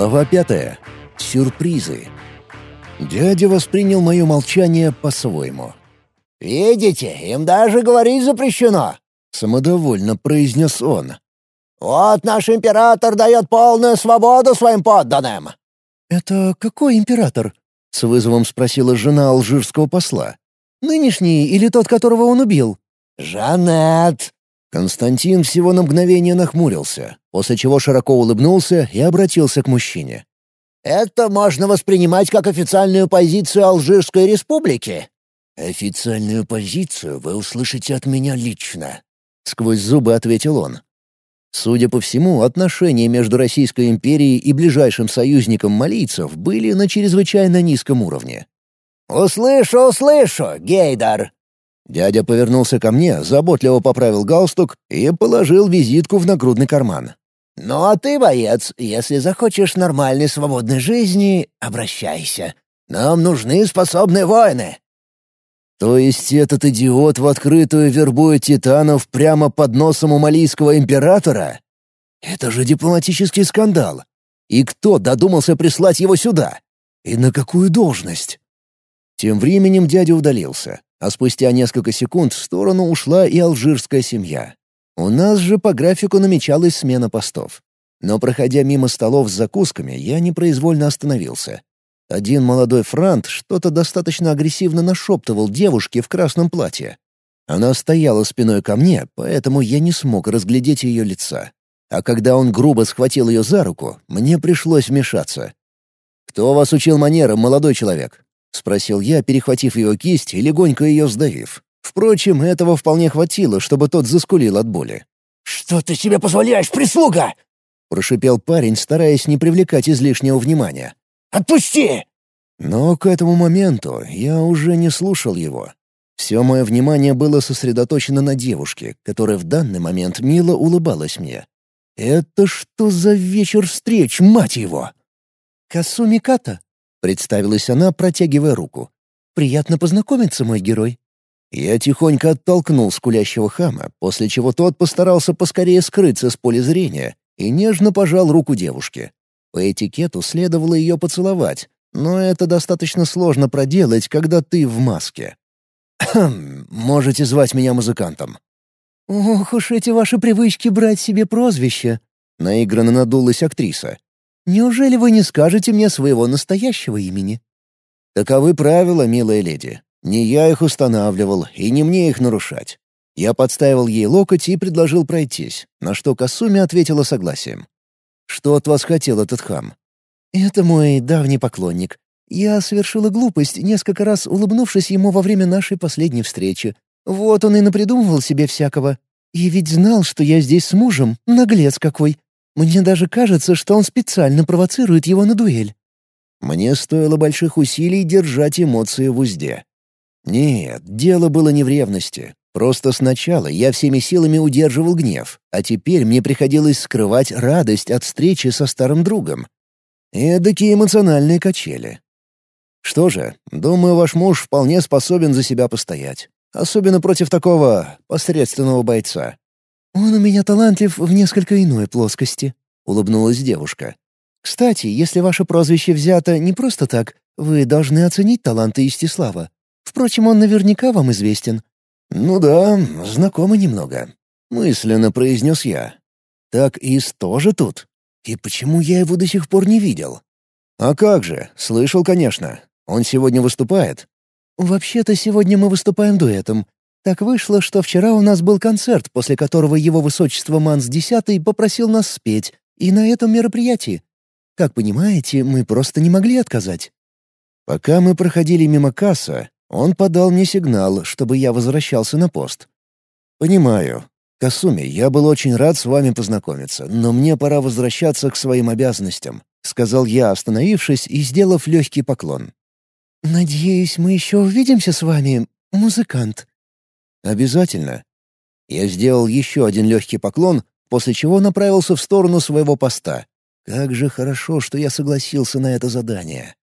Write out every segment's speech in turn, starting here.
Глава пятая. Сюрпризы. Дядя воспринял мое молчание по-своему. «Видите, им даже говорить запрещено», — самодовольно произнес он. «Вот наш император дает полную свободу своим подданным». «Это какой император?» — с вызовом спросила жена алжирского посла. «Нынешний или тот, которого он убил?» «Жанет!» Константин всего на мгновение нахмурился, после чего широко улыбнулся и обратился к мужчине. «Это можно воспринимать как официальную позицию Алжирской республики?» «Официальную позицию вы услышите от меня лично», — сквозь зубы ответил он. Судя по всему, отношения между Российской империей и ближайшим союзником малийцев были на чрезвычайно низком уровне. «Услышу, услышу, Гейдар!» Дядя повернулся ко мне, заботливо поправил галстук и положил визитку в нагрудный карман. «Ну а ты, боец, если захочешь нормальной свободной жизни, обращайся. Нам нужны способные воины». То есть этот идиот в открытую вербует титанов прямо под носом у малийского императора? Это же дипломатический скандал. И кто додумался прислать его сюда? И на какую должность? Тем временем дядя удалился, а спустя несколько секунд в сторону ушла и алжирская семья. У нас же по графику намечалась смена постов. Но проходя мимо столов с закусками, я непроизвольно остановился. Один молодой франт что-то достаточно агрессивно нашептывал девушке в красном платье. Она стояла спиной ко мне, поэтому я не смог разглядеть ее лица. А когда он грубо схватил ее за руку, мне пришлось вмешаться. «Кто вас учил манерам, молодой человек?» — спросил я, перехватив его кисть и легонько ее сдавив. Впрочем, этого вполне хватило, чтобы тот заскулил от боли. «Что ты себе позволяешь, прислуга?» — прошипел парень, стараясь не привлекать излишнего внимания. «Отпусти!» Но к этому моменту я уже не слушал его. Все мое внимание было сосредоточено на девушке, которая в данный момент мило улыбалась мне. «Это что за вечер встреч, мать его?» «Касуми Ката», Представилась она, протягивая руку. «Приятно познакомиться, мой герой». Я тихонько оттолкнул скулящего хама, после чего тот постарался поскорее скрыться с поля зрения и нежно пожал руку девушке. По этикету следовало ее поцеловать, но это достаточно сложно проделать, когда ты в маске. «Хм, можете звать меня музыкантом». «Ох уж эти ваши привычки брать себе прозвище», — наигранно надулась актриса. Неужели вы не скажете мне своего настоящего имени?» «Таковы правила, милая леди. Не я их устанавливал, и не мне их нарушать. Я подставил ей локоть и предложил пройтись, на что Касуми ответила согласием. «Что от вас хотел этот хам?» «Это мой давний поклонник. Я совершила глупость, несколько раз улыбнувшись ему во время нашей последней встречи. Вот он и напридумывал себе всякого. И ведь знал, что я здесь с мужем, наглец какой. Мне даже кажется, что он специально провоцирует его на дуэль. Мне стоило больших усилий держать эмоции в узде. Нет, дело было не в ревности. Просто сначала я всеми силами удерживал гнев, а теперь мне приходилось скрывать радость от встречи со старым другом. Эдакие эмоциональные качели. Что же, думаю, ваш муж вполне способен за себя постоять. Особенно против такого посредственного бойца. «Он у меня талантлив в несколько иной плоскости», — улыбнулась девушка. «Кстати, если ваше прозвище взято не просто так, вы должны оценить таланты Истислава. Впрочем, он наверняка вам известен». «Ну да, знакомы немного», — мысленно произнес я. «Так Ис тоже тут? И почему я его до сих пор не видел?» «А как же, слышал, конечно. Он сегодня выступает?» «Вообще-то сегодня мы выступаем дуэтом. Так вышло, что вчера у нас был концерт, после которого его высочество Манс X попросил нас спеть, и на этом мероприятии. Как понимаете, мы просто не могли отказать. Пока мы проходили мимо касса, он подал мне сигнал, чтобы я возвращался на пост. «Понимаю. Касуми, я был очень рад с вами познакомиться, но мне пора возвращаться к своим обязанностям», — сказал я, остановившись и сделав легкий поклон. «Надеюсь, мы еще увидимся с вами, музыкант», «Обязательно». Я сделал еще один легкий поклон, после чего направился в сторону своего поста. Как же хорошо, что я согласился на это задание.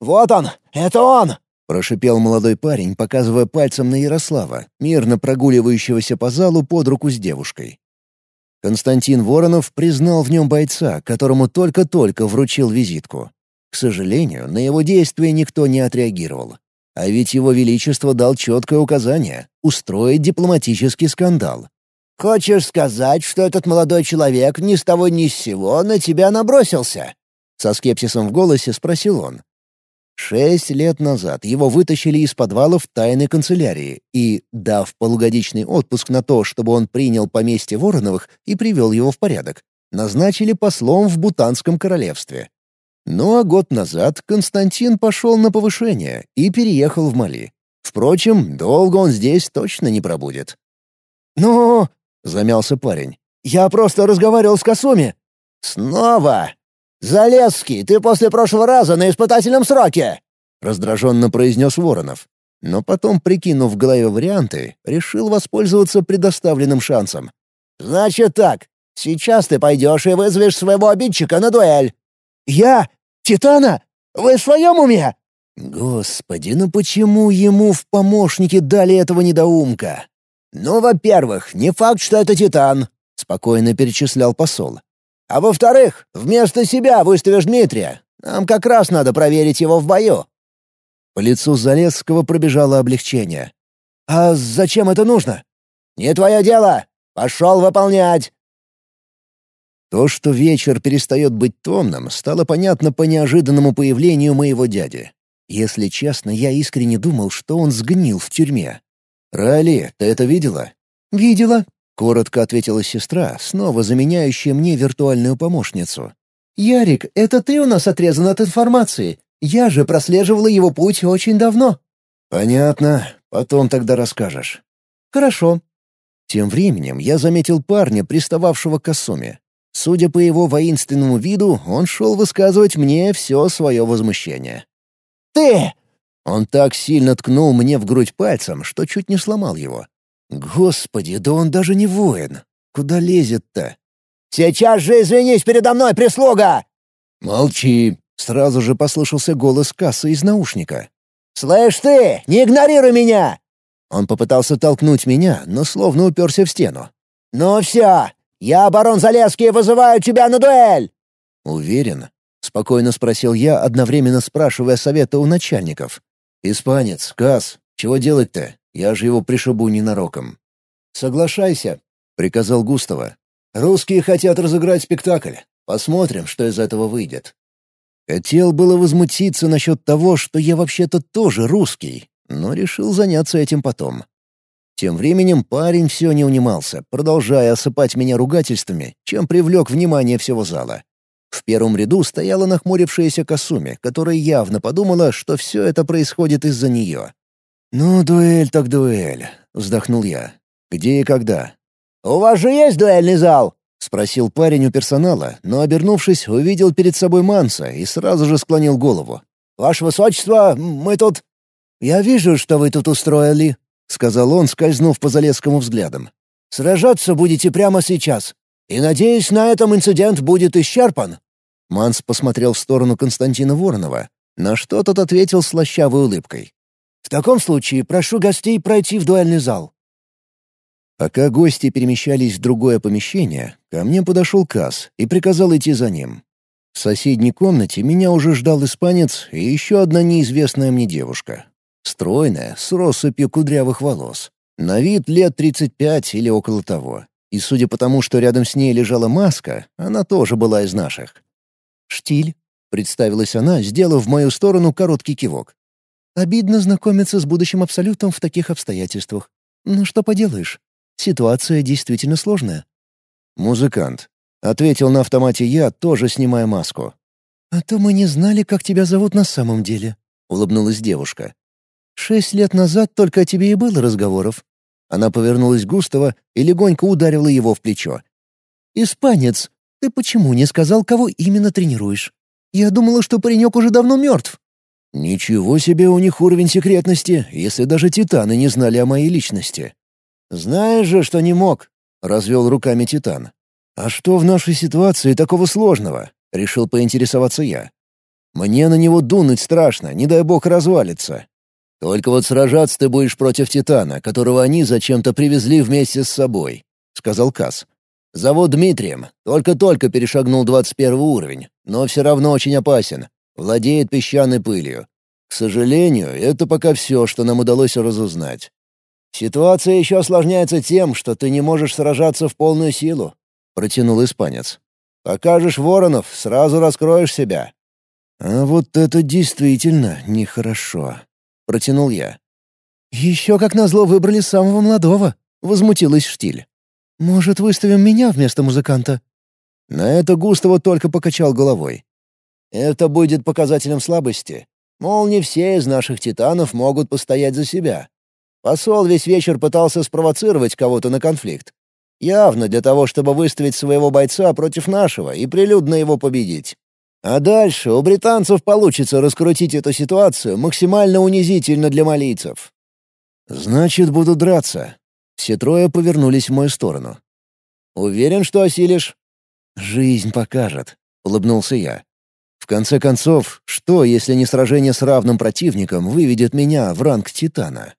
«Вот он! Это он!» — прошипел молодой парень, показывая пальцем на Ярослава, мирно прогуливающегося по залу под руку с девушкой. Константин Воронов признал в нем бойца, которому только-только вручил визитку. К сожалению, на его действия никто не отреагировал. А ведь его величество дал четкое указание — устроить дипломатический скандал. «Хочешь сказать, что этот молодой человек ни с того ни с сего на тебя набросился?» Со скепсисом в голосе спросил он. Шесть лет назад его вытащили из подвалов тайной канцелярии и, дав полугодичный отпуск на то, чтобы он принял поместье Вороновых и привел его в порядок, назначили послом в Бутанском королевстве. Ну а год назад Константин пошел на повышение и переехал в Мали. Впрочем, долго он здесь точно не пробудет. «Ну...» — замялся парень. «Я просто разговаривал с Касуми». «Снова? Залезский, ты после прошлого раза на испытательном сроке!» — раздраженно произнес Воронов. Но потом, прикинув в голове варианты, решил воспользоваться предоставленным шансом. «Значит так, сейчас ты пойдешь и вызовешь своего обидчика на дуэль». «Я? Титана? Вы в своем уме?» Господи, ну почему ему в помощники дали этого недоумка? «Ну, во-первых, не факт, что это Титан», — спокойно перечислял посол. А во-вторых, вместо себя выставишь Дмитрия. Нам как раз надо проверить его в бою». По лицу Залесского пробежало облегчение. «А зачем это нужно?» «Не твое дело! Пошел выполнять!» То, что вечер перестает быть томным, стало понятно по неожиданному появлению моего дяди. Если честно, я искренне думал, что он сгнил в тюрьме. «Рали, ты это видела?» «Видела», — коротко ответила сестра, снова заменяющая мне виртуальную помощницу. «Ярик, это ты у нас отрезан от информации. Я же прослеживала его путь очень давно». «Понятно. Потом тогда расскажешь». «Хорошо». Тем временем я заметил парня, пристававшего к Асуме. Судя по его воинственному виду, он шел высказывать мне все свое возмущение. «Ты!» Он так сильно ткнул мне в грудь пальцем, что чуть не сломал его. Господи, да он даже не воин. Куда лезет-то? «Сейчас же извинись передо мной, прислуга!» «Молчи!» — сразу же послышался голос кассы из наушника. «Слышь ты, не игнорируй меня!» Он попытался толкнуть меня, но словно уперся в стену. «Ну все, я, барон Залесский, вызываю тебя на дуэль!» «Уверен?» — спокойно спросил я, одновременно спрашивая совета у начальников. «Испанец, Касс, чего делать-то? Я же его пришибу ненароком. «Соглашайся», — приказал Густава. «Русские хотят разыграть спектакль. Посмотрим, что из этого выйдет». Хотел было возмутиться насчет того, что я вообще-то тоже русский, но решил заняться этим потом. Тем временем парень все не унимался, продолжая осыпать меня ругательствами, чем привлек внимание всего зала. В первом ряду стояла нахмурившаяся Касуми, которая явно подумала, что все это происходит из-за нее. «Ну, дуэль так дуэль», — вздохнул я. «Где и когда?» «У вас же есть дуэльный зал?» — спросил парень у персонала, но, обернувшись, увидел перед собой Манса и сразу же склонил голову. «Ваше высочество, мы тут...» «Я вижу, что вы тут устроили», — сказал он, скользнув по Залесскому взглядом. «Сражаться будете прямо сейчас. И, надеюсь, на этом инцидент будет исчерпан». Манс посмотрел в сторону Константина Воронова, на что тот ответил слащавой улыбкой. В таком случае прошу гостей пройти в дуэльный зал». Пока гости перемещались в другое помещение, ко мне подошел Касс и приказал идти за ним. В соседней комнате меня уже ждал испанец и еще одна неизвестная мне девушка. Стройная, с россыпью кудрявых волос. На вид лет 35 или около того. И судя по тому, что рядом с ней лежала маска, она тоже была из наших. «Штиль», — представилась она, сделав в мою сторону короткий кивок. Обидно знакомиться с будущим Абсолютом в таких обстоятельствах. Но что поделаешь, ситуация действительно сложная. «Музыкант», — ответил на автомате я, тоже снимая маску. «А то мы не знали, как тебя зовут на самом деле», — улыбнулась девушка. «Шесть лет назад только о тебе и было разговоров». Она повернулась к Густава и легонько ударила его в плечо. «Испанец, ты почему не сказал, кого именно тренируешь? Я думала, что паренек уже давно мертв». Ничего себе у них уровень секретности, если даже титаны не знали о моей личности. Знаешь же, что не мог, развел руками титан. А что в нашей ситуации такого сложного? решил поинтересоваться я. Мне на него дунуть страшно, не дай бог развалится. Только вот сражаться ты будешь против Титана, которого они зачем-то привезли вместе с собой», — сказал Кас. Зовут Дмитрием, только-только перешагнул 21 уровень, но все равно очень опасен. Владеет песчаной пылью. К сожалению, это пока все, что нам удалось разузнать. «Ситуация еще осложняется тем, что ты не можешь сражаться в полную силу», — протянул испанец. «Покажешь воронов, сразу раскроешь себя». «А вот это действительно нехорошо», — протянул я. «Еще как назло выбрали самого молодого», — возмутилась Штиль. «Может, выставим меня вместо музыканта?» На это Густаво только покачал головой. «Это будет показателем слабости. Мол, не все из наших титанов могут постоять за себя. Посол весь вечер пытался спровоцировать кого-то на конфликт. Явно для того, чтобы выставить своего бойца против нашего и прилюдно его победить. А дальше у британцев получится раскрутить эту ситуацию максимально унизительно для малийцев. «Значит, буду драться. Все трое повернулись в мою сторону. «Уверен, что осилишь?» «Жизнь покажет», — улыбнулся я. «В конце концов, что, если не сражение с равным противником выведет меня в ранг Титана?»